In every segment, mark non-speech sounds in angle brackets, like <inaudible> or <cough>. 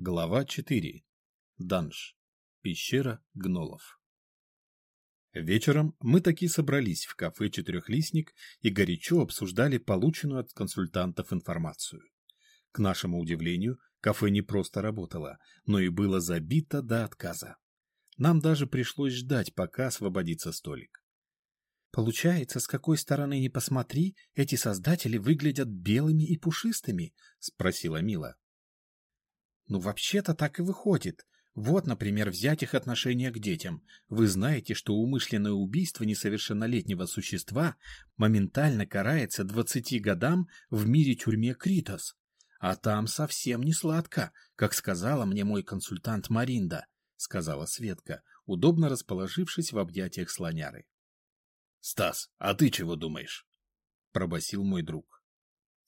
Глава 4. Данж. Пещера гнолов. Вечером мы таки собрались в кафе «Четырехлистник» и горячо обсуждали полученную от консультантов информацию. К нашему удивлению, кафе не просто работало, но и было забито до отказа. Нам даже пришлось ждать, пока освободится столик. Получается, с какой стороны ни посмотри, эти создатели выглядят белыми и пушистыми, спросила Мила. Ну, вообще-то так и выходит. Вот, например, взять их отношение к детям. Вы знаете, что умышленное убийство несовершеннолетнего существа моментально карается 20 годам в мире тюрьме Критос. А там совсем не сладко, как сказала мне мой консультант Маринда, сказала Светка, удобно расположившись в объятиях слоняры. Стас, а ты чего думаешь? пробасил мой друг.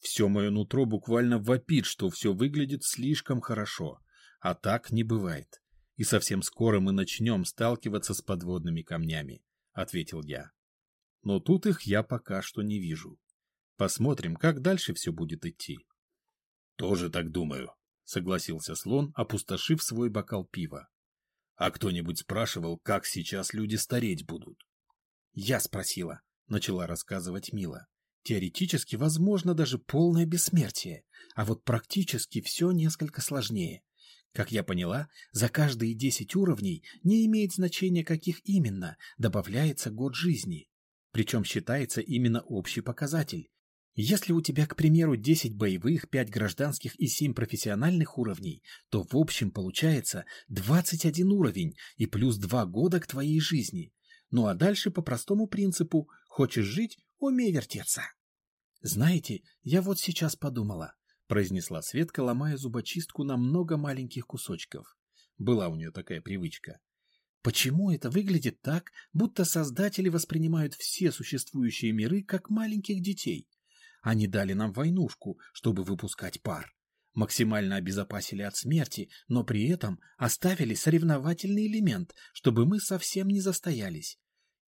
Все мое нутро буквально вопит, что все выглядит слишком хорошо. А так не бывает. И совсем скоро мы начнем сталкиваться с подводными камнями, — ответил я. Но тут их я пока что не вижу. Посмотрим, как дальше все будет идти. — Тоже так думаю, — согласился слон, опустошив свой бокал пива. — А кто-нибудь спрашивал, как сейчас люди стареть будут? — Я спросила, — начала рассказывать Мила. Теоретически возможно даже полное бессмертие, а вот практически все несколько сложнее. Как я поняла, за каждые 10 уровней не имеет значения, каких именно, добавляется год жизни. Причем считается именно общий показатель. Если у тебя, к примеру, 10 боевых, 5 гражданских и 7 профессиональных уровней, то в общем получается 21 уровень и плюс 2 года к твоей жизни. Ну а дальше по простому принципу «хочешь жить Умей вертеться. Знаете, я вот сейчас подумала, произнесла Светка, ломая зубочистку на много маленьких кусочков. Была у нее такая привычка. Почему это выглядит так, будто создатели воспринимают все существующие миры как маленьких детей? Они дали нам войнушку, чтобы выпускать пар. Максимально обезопасили от смерти, но при этом оставили соревновательный элемент, чтобы мы совсем не застоялись.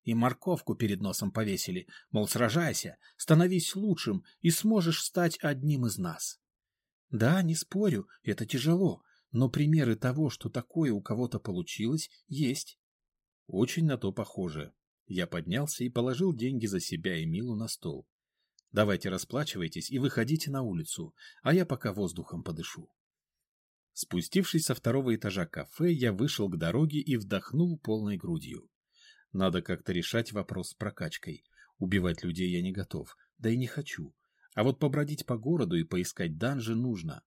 И морковку перед носом повесили, мол, сражайся, становись лучшим и сможешь стать одним из нас. Да, не спорю, это тяжело, но примеры того, что такое у кого-то получилось, есть. Очень на то похоже. Я поднялся и положил деньги за себя и Милу на стол. Давайте расплачивайтесь и выходите на улицу, а я пока воздухом подышу. Спустившись со второго этажа кафе, я вышел к дороге и вдохнул полной грудью. Надо как-то решать вопрос с прокачкой. Убивать людей я не готов, да и не хочу. А вот побродить по городу и поискать данжи нужно.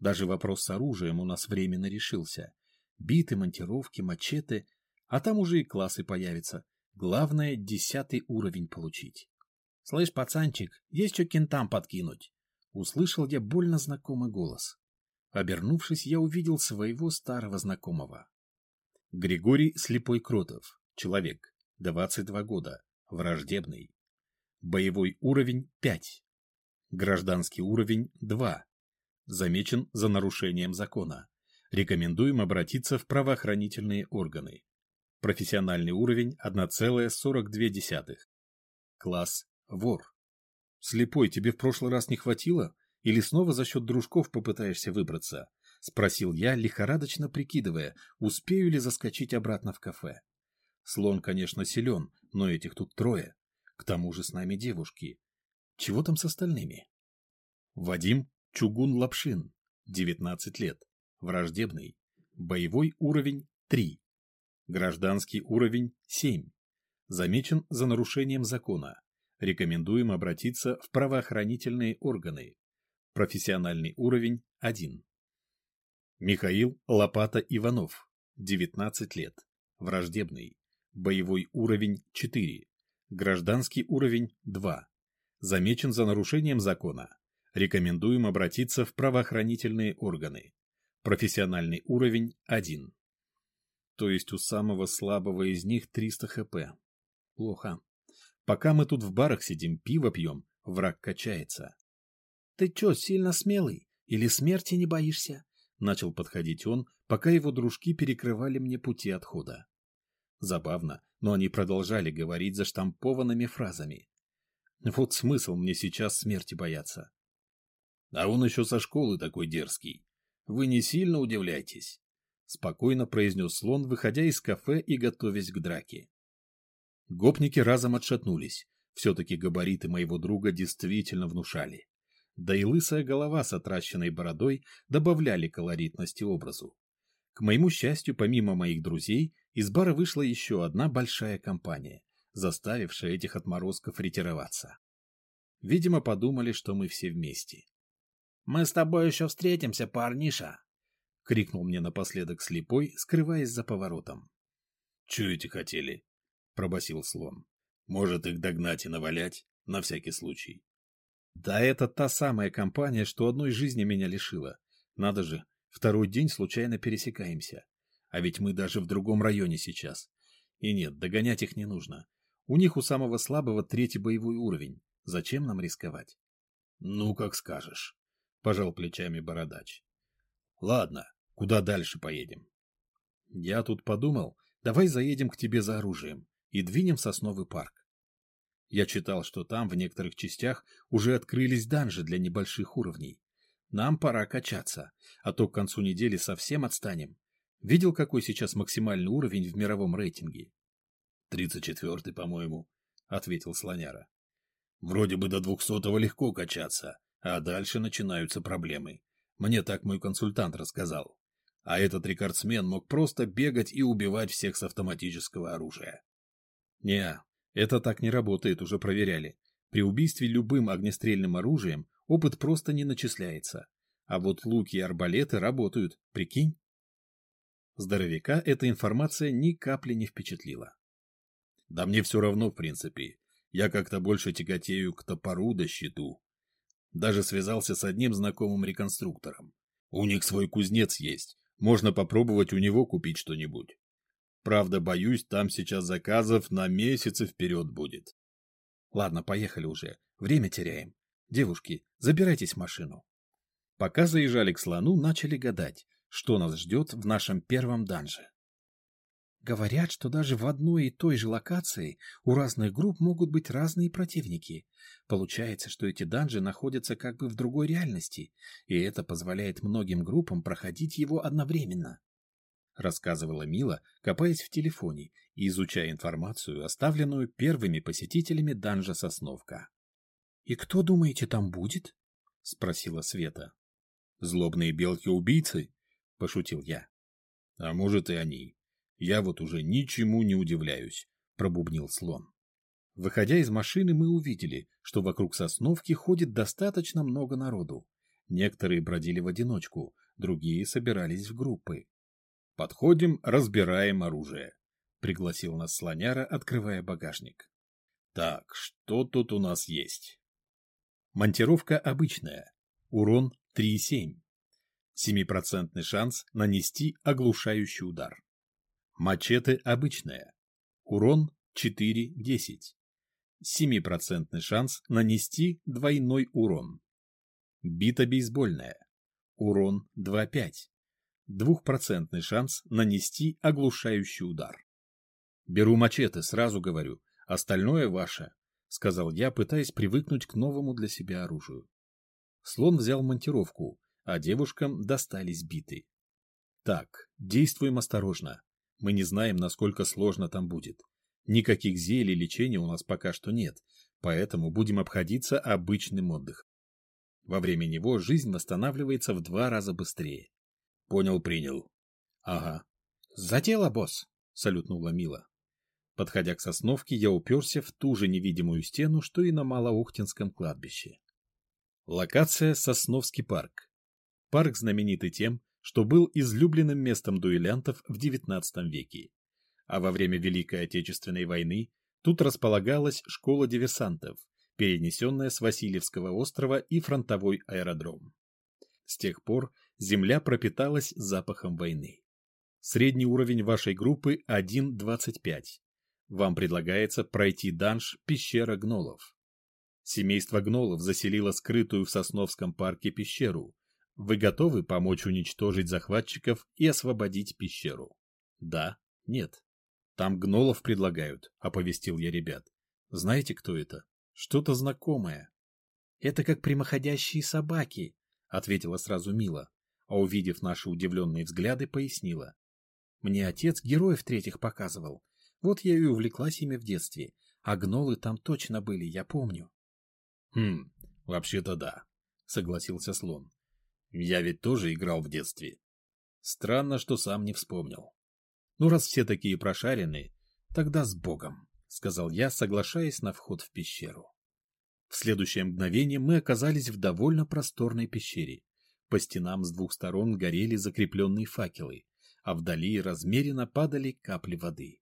Даже вопрос с оружием у нас временно решился. Биты, монтировки, мачете, а там уже и классы появятся. Главное — десятый уровень получить. — Слышь, пацанчик, есть что кентам подкинуть? Услышал я больно знакомый голос. Обернувшись, я увидел своего старого знакомого. Григорий Слепой Кротов, Человек. 22 года. Враждебный. Боевой уровень 5. Гражданский уровень 2. Замечен за нарушением закона. Рекомендуем обратиться в правоохранительные органы. Профессиональный уровень 1,42. Класс вор. Слепой, тебе в прошлый раз не хватило? Или снова за счет дружков попытаешься выбраться? Спросил я, лихорадочно прикидывая, успею ли заскочить обратно в кафе. Слон, конечно, силен, но этих тут трое. К тому же с нами девушки. Чего там с остальными? Вадим Чугун-Лапшин, 19 лет, враждебный, боевой уровень 3, гражданский уровень 7, замечен за нарушением закона. Рекомендуем обратиться в правоохранительные органы. Профессиональный уровень 1. Михаил Лопата Иванов, 19 лет, враждебный, Боевой уровень 4. Гражданский уровень 2. Замечен за нарушением закона. Рекомендуем обратиться в правоохранительные органы. Профессиональный уровень 1. То есть у самого слабого из них 300 хп. Плохо. Пока мы тут в барах сидим, пиво пьем, враг качается. — Ты чё, сильно смелый? Или смерти не боишься? Начал подходить он, пока его дружки перекрывали мне пути отхода. Забавно, но они продолжали говорить заштампованными фразами. Вот смысл мне сейчас смерти бояться. А он еще со школы такой дерзкий. вы не сильно удивляйтесь, — спокойно произнес слон, выходя из кафе и готовясь к драке. Гопники разом отшатнулись. Все-таки габариты моего друга действительно внушали. Да и лысая голова с отращенной бородой добавляли колоритности образу. К моему счастью, помимо моих друзей, из бара вышла еще одна большая компания, заставившая этих отморозков ретироваться. Видимо, подумали, что мы все вместе. — Мы с тобой еще встретимся, парниша! — крикнул мне напоследок слепой, скрываясь за поворотом. — Чуете хотели? — пробасил слон. — Может, их догнать и навалять, на всякий случай. Да это та самая компания, что одной жизни меня лишила. Надо же, Второй день случайно пересекаемся. А ведь мы даже в другом районе сейчас. И нет, догонять их не нужно. У них у самого слабого третий боевой уровень. Зачем нам рисковать? — Ну, как скажешь, — пожал плечами бородач. — Ладно, куда дальше поедем? — Я тут подумал, давай заедем к тебе за оружием и двинем в сосновый парк. Я читал, что там в некоторых частях уже открылись данжи для небольших уровней. Нам пора качаться, а то к концу недели совсем отстанем. Видел, какой сейчас максимальный уровень в мировом рейтинге? — Тридцать четвертый, по-моему, — ответил слоняра. — Вроде бы до двухсотого легко качаться, а дальше начинаются проблемы. Мне так мой консультант рассказал. А этот рекордсмен мог просто бегать и убивать всех с автоматического оружия. Не, это так не работает, уже проверяли. При убийстве любым огнестрельным оружием опыт просто не начисляется. А вот луки и арбалеты работают, прикинь? Здоровяка эта информация ни капли не впечатлила. Да мне все равно, в принципе. Я как-то больше тяготею к топору да щиту. Даже связался с одним знакомым реконструктором. У них свой кузнец есть. Можно попробовать у него купить что-нибудь. Правда, боюсь, там сейчас заказов на месяцы вперед будет. Ладно, поехали уже. Время теряем. Девушки, забирайтесь в машину. Пока заезжали к слону, начали гадать, что нас ждет в нашем первом данже. Говорят, что даже в одной и той же локации у разных групп могут быть разные противники. Получается, что эти данжи находятся как бы в другой реальности, и это позволяет многим группам проходить его одновременно. Рассказывала Мила, копаясь в телефоне и изучая информацию, оставленную первыми посетителями данжа Сосновка. «И кто, думаете, там будет?» — спросила Света. «Злобные белки-убийцы?» — пошутил я. «А может, и они. Я вот уже ничему не удивляюсь», — пробубнил слон. Выходя из машины, мы увидели, что вокруг сосновки ходит достаточно много народу. Некоторые бродили в одиночку, другие собирались в группы. «Подходим, разбираем оружие», — пригласил нас слоняра, открывая багажник. «Так, что тут у нас есть?» Монтировка обычная. Урон 3,7. 7% шанс нанести оглушающий удар. Мачете обычная. Урон 4,10. 7% шанс нанести двойной урон. Бита бейсбольная. Урон 2,5. 2% шанс нанести оглушающий удар. Беру мачете, сразу говорю. Остальное ваше сказал я, пытаясь привыкнуть к новому для себя оружию. Слон взял монтировку, а девушкам достались биты. Так, действуем осторожно. Мы не знаем, насколько сложно там будет. Никаких зелий лечения у нас пока что нет, поэтому будем обходиться обычным отдыхом. Во время него жизнь восстанавливается в два раза быстрее. Понял, принял. Ага. За дело, босс, салютнула Мила. Подходя к сосновке, я уперся в ту же невидимую стену, что и на Малоухтинском кладбище. Локация — Сосновский парк. Парк знаменитый тем, что был излюбленным местом дуэлянтов в XIX веке. А во время Великой Отечественной войны тут располагалась школа диверсантов, перенесенная с Васильевского острова и фронтовой аэродром. С тех пор земля пропиталась запахом войны. Средний уровень вашей группы 1.25. Вам предлагается пройти данж «Пещера гнолов». Семейство гнолов заселило скрытую в Сосновском парке пещеру. Вы готовы помочь уничтожить захватчиков и освободить пещеру? Да? Нет? Там гнолов предлагают, оповестил я ребят. Знаете, кто это? Что-то знакомое. Это как прямоходящие собаки, ответила сразу Мила. а увидев наши удивленные взгляды, пояснила. Мне отец героев третьих показывал. Вот я и увлеклась ими в детстве. А гнолы там точно были, я помню. Хм, вообще-то да, согласился слон. Я ведь тоже играл в детстве. Странно, что сам не вспомнил. Ну, раз все такие прошаренные, тогда с Богом, сказал я, соглашаясь на вход в пещеру. В следующее мгновение мы оказались в довольно просторной пещере. По стенам с двух сторон горели закрепленные факелы, а вдали размеренно падали капли воды.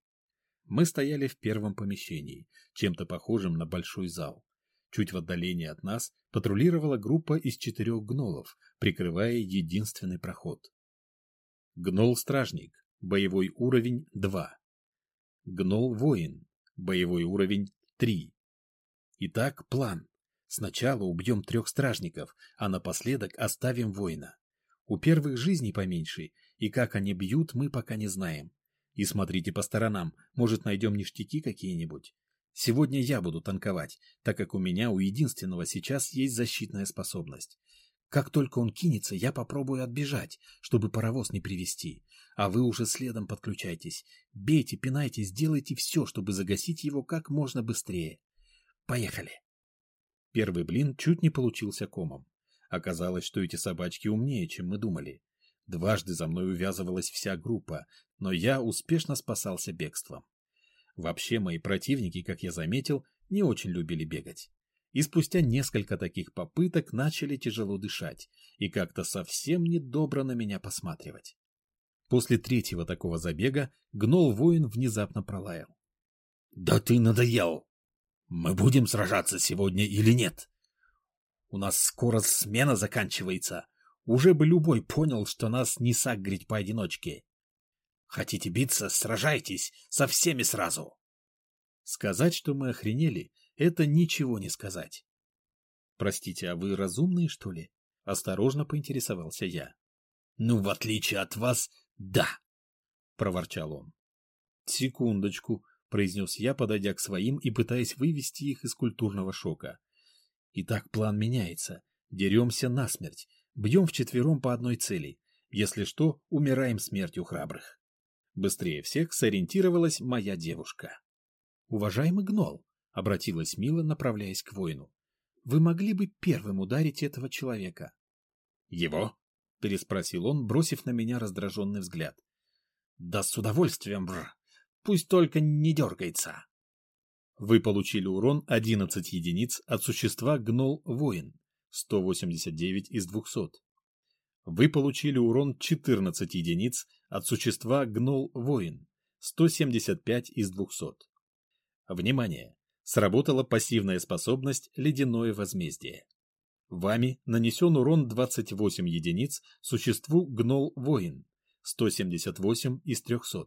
Мы стояли в первом помещении, чем-то похожем на большой зал. Чуть в отдалении от нас патрулировала группа из четырех гнолов, прикрывая единственный проход. Гнол-стражник, боевой уровень 2. Гнол-воин, боевой уровень 3. Итак, план. Сначала убьем трех стражников, а напоследок оставим воина. У первых жизней поменьше, и как они бьют, мы пока не знаем. И смотрите по сторонам, может найдем ништяки какие-нибудь. Сегодня я буду танковать, так как у меня у единственного сейчас есть защитная способность. Как только он кинется, я попробую отбежать, чтобы паровоз не привести. А вы уже следом подключайтесь. Бейте, пинайте, сделайте все, чтобы загасить его как можно быстрее. Поехали. Первый блин чуть не получился комом. Оказалось, что эти собачки умнее, чем мы думали. Дважды за мной увязывалась вся группа, но я успешно спасался бегством. Вообще мои противники, как я заметил, не очень любили бегать. И спустя несколько таких попыток начали тяжело дышать и как-то совсем недобро на меня посматривать. После третьего такого забега гнол-воин внезапно пролаял. — Да ты надоел! Мы будем сражаться сегодня или нет? У нас скоро смена заканчивается. Уже бы любой понял, что нас не сагрить поодиночке. Хотите биться, сражайтесь со всеми сразу. Сказать, что мы охренели, это ничего не сказать. Простите, а вы разумные, что ли? Осторожно поинтересовался я. Ну, в отличие от вас, да, проворчал он. Секундочку, произнес я, подойдя к своим и пытаясь вывести их из культурного шока. Итак, план меняется. Деремся насмерть. Бьем вчетвером по одной цели. Если что, умираем смертью храбрых. Быстрее всех сориентировалась моя девушка. «Уважаемый гнол», — обратилась Мила, направляясь к воину, — «вы могли бы первым ударить этого человека?» «Его?» — переспросил он, бросив на меня раздраженный взгляд. «Да с удовольствием, бр. Пусть только не дергается». Вы получили урон 11 единиц от существа Гнол-Воин, 189 из 200. Вы получили урон 14 единиц от существа Гнол-Воин, 175 из 200. Внимание! Сработала пассивная способность «Ледяное возмездие». Вами нанесен урон 28 единиц существу Гнол-Воин, 178 из 300.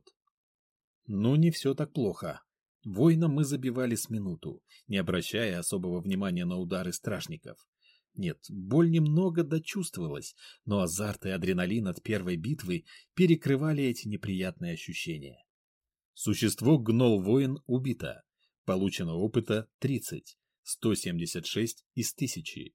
Ну, не все так плохо. Воина мы забивали с минуту, не обращая особого внимания на удары стражников. Нет, боль немного дочувствовалась, но азарт и адреналин от первой битвы перекрывали эти неприятные ощущения. Существо Гнол-воин убито. Получено опыта 30, 176 из 1000.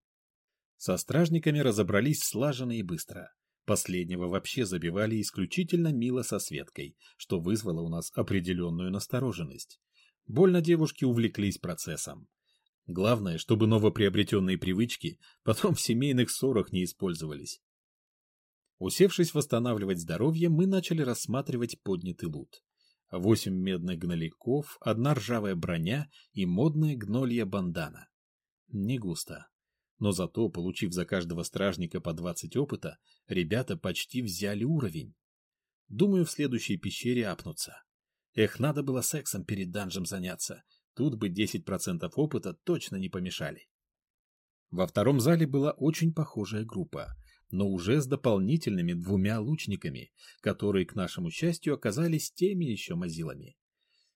Со стражниками разобрались слаженно и быстро. Последнего вообще забивали исключительно мило со Светкой, что вызвало у нас определенную настороженность. Больно девушки увлеклись процессом. Главное, чтобы новоприобретенные привычки потом в семейных ссорах не использовались. Усевшись восстанавливать здоровье, мы начали рассматривать поднятый лут. Восемь медных гноликов, одна ржавая броня и модная гнолья бандана. Не густо. Но зато, получив за каждого стражника по 20 опыта, ребята почти взяли уровень. Думаю, в следующей пещере апнутся. Эх, надо было сексом перед данжем заняться. Тут бы 10% опыта точно не помешали. Во втором зале была очень похожая группа, но уже с дополнительными двумя лучниками, которые, к нашему счастью, оказались теми еще мазилами.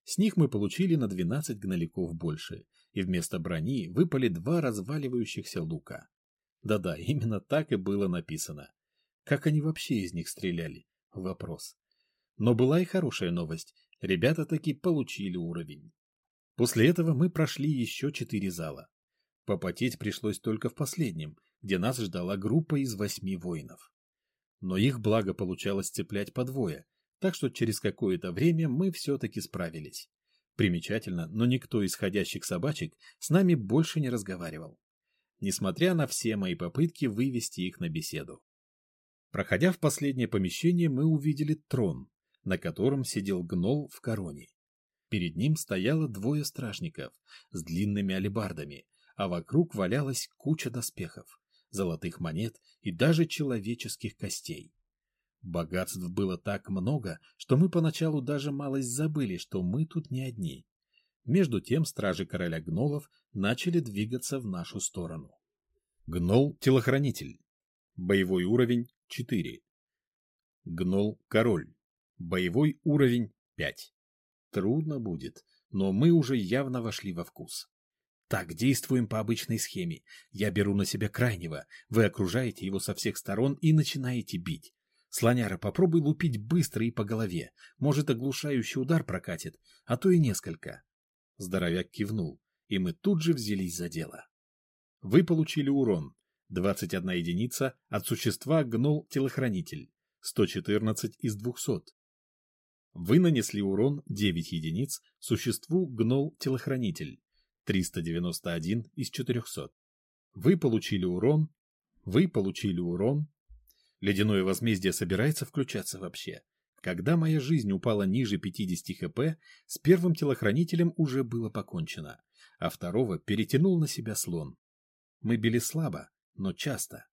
С них мы получили на 12 гноликов больше, и вместо брони выпали два разваливающихся лука. Да-да, <laughs> именно так и было написано. Как они вообще из них стреляли? Вопрос. Но была и хорошая новость. Ребята таки получили уровень. После этого мы прошли еще четыре зала. Попотеть пришлось только в последнем, где нас ждала группа из восьми воинов. но их благо получалось цеплять по двое, так что через какое-то время мы все-таки справились. Примечательно, но никто из ходящих собачек с нами больше не разговаривал, несмотря на все мои попытки вывести их на беседу. Проходя в последнее помещение, мы увидели трон, на котором сидел гнол в короне. Перед ним стояло двое стражников с длинными алебардами, а вокруг валялась куча доспехов, золотых монет и даже человеческих костей. Богатств было так много, что мы поначалу даже малость забыли, что мы тут не одни. Между тем стражи короля гнолов начали двигаться в нашу сторону. Гнол-телохранитель. Боевой уровень 4. Гнол-король. Боевой уровень 5. Трудно будет, но мы уже явно вошли во вкус. Так, действуем по обычной схеме. Я беру на себя крайнего, вы окружаете его со всех сторон и начинаете бить. Слоняра, попробуй лупить быстро и по голове. Может, оглушающий удар прокатит, а то и несколько. Здоровяк кивнул, и мы тут же взялись за дело. Вы получили урон. 21 единица от существа гнол-телохранитель. 114 из 200. Вы нанесли урон 9 единиц существу гнол-телохранитель. 391 из 400. Вы получили урон. Вы получили урон Ледяное возмездие собирается включаться вообще. Когда моя жизнь упала ниже 50 хп, с первым телохранителем уже было покончено, а второго перетянул на себя слон. Мы били слабо, но часто.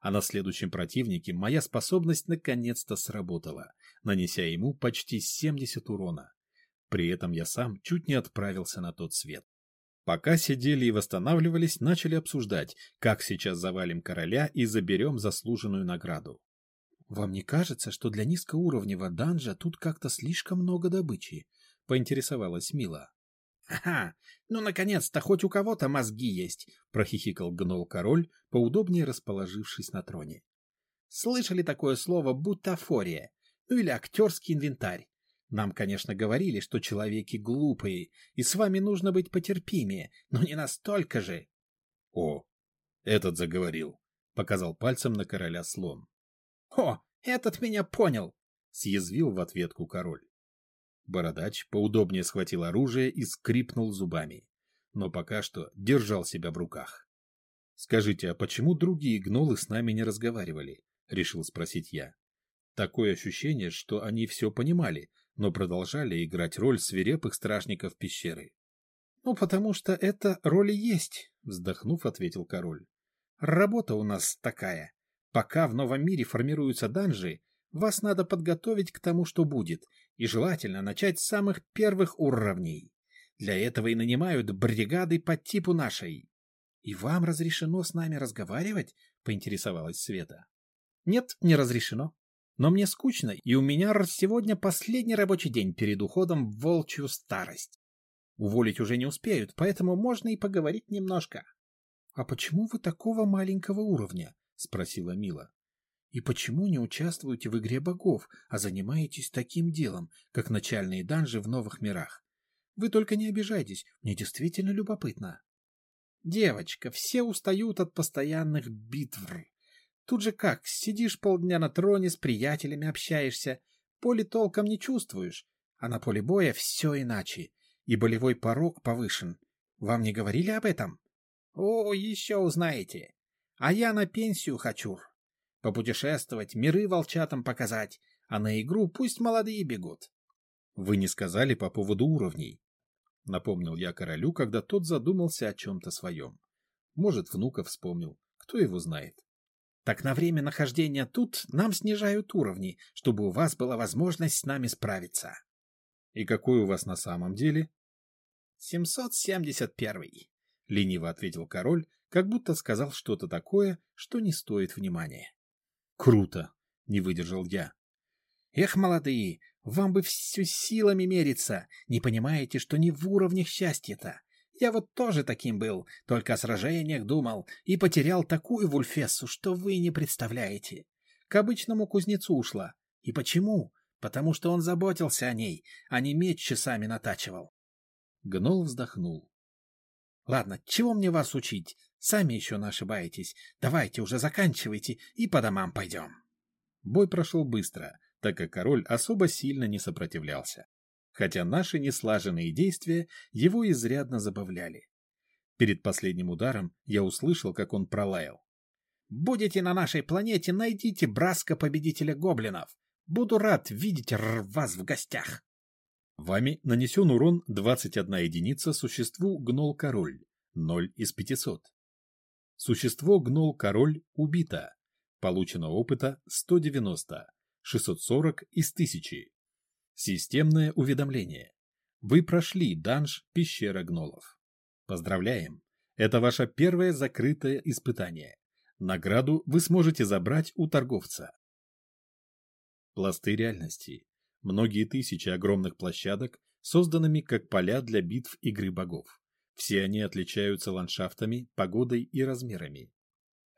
А на следующем противнике моя способность наконец-то сработала, нанеся ему почти 70 урона. При этом я сам чуть не отправился на тот свет. Пока сидели и восстанавливались, начали обсуждать, как сейчас завалим короля и заберем заслуженную награду. «Вам не кажется, что для низкоуровневого данжа тут как-то слишком много добычи?» — поинтересовалась Мила. «Ага, ну, наконец-то, хоть у кого-то мозги есть!» — прохихикал гнол король, поудобнее расположившись на троне. «Слышали такое слово «бутафория»? Ну или актерский инвентарь? Нам, конечно, говорили, что человеки глупые, и с вами нужно быть потерпимее, но не настолько же. — О, этот заговорил, — показал пальцем на короля слон. — О, этот меня понял, — съязвил в ответку король. Бородач поудобнее схватил оружие и скрипнул зубами, но пока что держал себя в руках. — Скажите, а почему другие гнолы с нами не разговаривали? — решил спросить я. Такое ощущение, что они все понимали, но продолжали играть роль свирепых стражников пещеры. — Ну, потому что это роли есть, — вздохнув, ответил король. — Работа у нас такая. Пока в новом мире формируются данжи, вас надо подготовить к тому, что будет, и желательно начать с самых первых уровней. Для этого и нанимают бригады по типу нашей. — И вам разрешено с нами разговаривать? — поинтересовалась Света. — Нет, не разрешено, но мне скучно, и у меня сегодня последний рабочий день перед уходом в волчью старость. Уволить уже не успеют, поэтому можно и поговорить немножко. — А почему вы такого маленького уровня? — спросила Мила. — И почему не участвуете в игре богов, а занимаетесь таким делом, как начальные данжи в новых мирах? Вы только не обижайтесь, мне действительно любопытно. — Девочка, все устают от постоянных битв, Тут же как, сидишь полдня на троне, с приятелями общаешься, поле толком не чувствуешь, а на поле боя все иначе, и болевой порог повышен. Вам не говорили об этом? О, еще узнаете. А я на пенсию хочу. Попутешествовать, миры волчатам показать, а на игру пусть молодые бегут. Вы не сказали по поводу уровней. Напомнил я королю, когда тот задумался о чем-то своем. Может, внука вспомнил, кто его знает. Так на время нахождения тут нам снижают уровни, чтобы у вас была возможность с нами справиться. И какой у вас на самом деле? 771, лениво ответил король, как будто сказал что-то такое, что не стоит внимания. Круто, не выдержал я. Эх, молодые, вам бы все силами мериться, не понимаете, что не в уровнях счастья-то. Я вот тоже таким был, только о сражениях думал, и потерял такую вульфессу, что вы не представляете. К обычному кузнецу ушла. И почему? Потому что он заботился о ней, а не меч часами натачивал. Гнол вздохнул. Ладно, чего мне вас учить? Сами еще ошибаетесь. Давайте уже заканчивайте и по домам пойдем. Бой прошел быстро, так как король особо сильно не сопротивлялся. Хотя наши неслаженные действия его изрядно забавляли. Перед последним ударом я услышал, как он пролаял. «Будете на нашей планете, найдите Браска победителя гоблинов. Буду рад видеть вас в гостях». Вами нанесен урон 21 единица существу Гнол-Король, 0 из 500. Существо Гнол-Король убито. Получено опыта 190, 640 из 1000. Системное уведомление. Вы прошли данж Пещера Гнолов. Поздравляем! Это ваше первое закрытое испытание. Награду вы сможете забрать у торговца. Пласты реальности. Многие тысячи огромных площадок, созданными как поля для битв игры богов. Все они отличаются ландшафтами, погодой и размерами.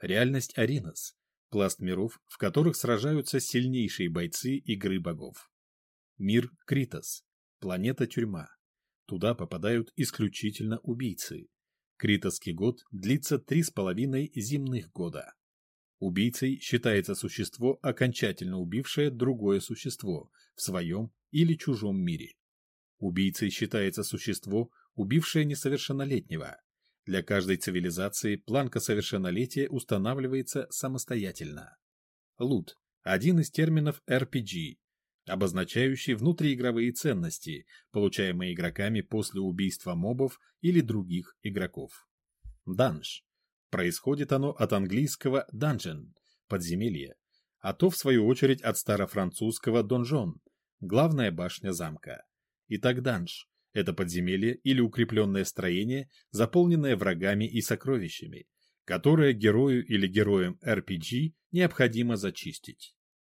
Реальность Аринос – пласт миров, в которых сражаются сильнейшие бойцы игры богов. Мир Критос – планета-тюрьма. Туда попадают исключительно убийцы. Критосский год длится три с половиной земных года. Убийцей считается существо, окончательно убившее другое существо в своем или чужом мире. Убийцей считается существо, убившее несовершеннолетнего. Для каждой цивилизации планка совершеннолетия устанавливается самостоятельно. Лут – один из терминов RPG, обозначающий внутриигровые ценности, получаемые игроками после убийства мобов или других игроков. Данж Происходит оно от английского dungeon – подземелье, а то, в свою очередь, от старофранцузского донжон – главная башня замка. Итак, данж – это подземелье или укрепленное строение, заполненное врагами и сокровищами, которое герою или героям RPG необходимо зачистить.